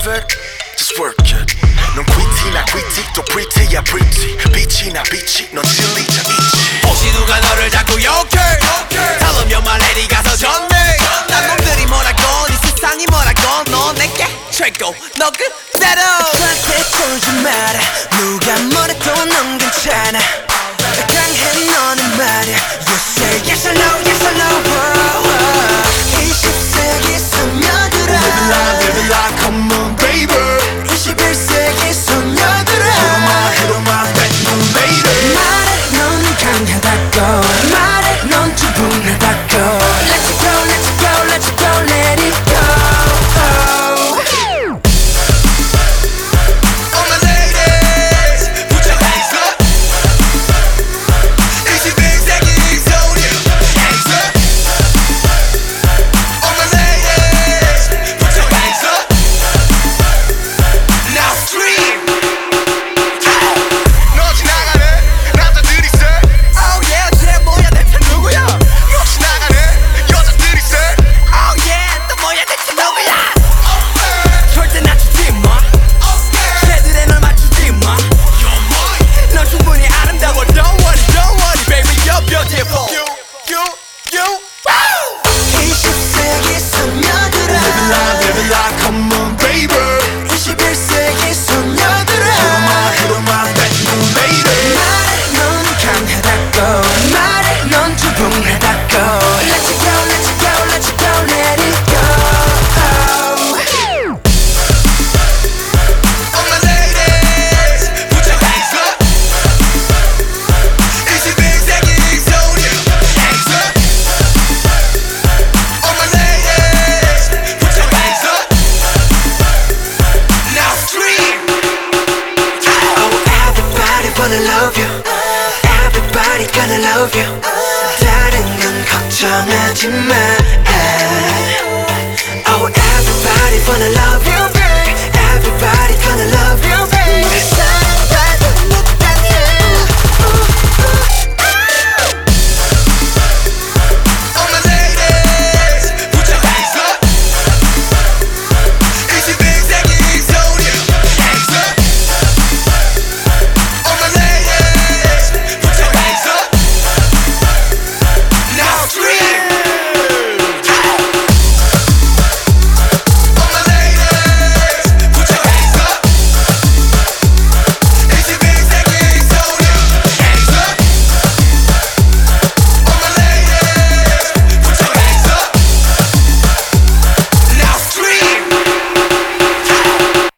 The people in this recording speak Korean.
perfect? Just work it. 넌 quity나 quity 또 pretty야 pretty. 빛이나 빛이 넌 진리자 있지. 혹시 누가 너를 자꾸 욕해? 다음면 말레리 가서 전해. 난 놈들이 뭐라건 이 세상이 뭐라건 너 내게 최고 너 그대로. gonna love you. 다른 건 걱정하지 마. Oh everybody wanna love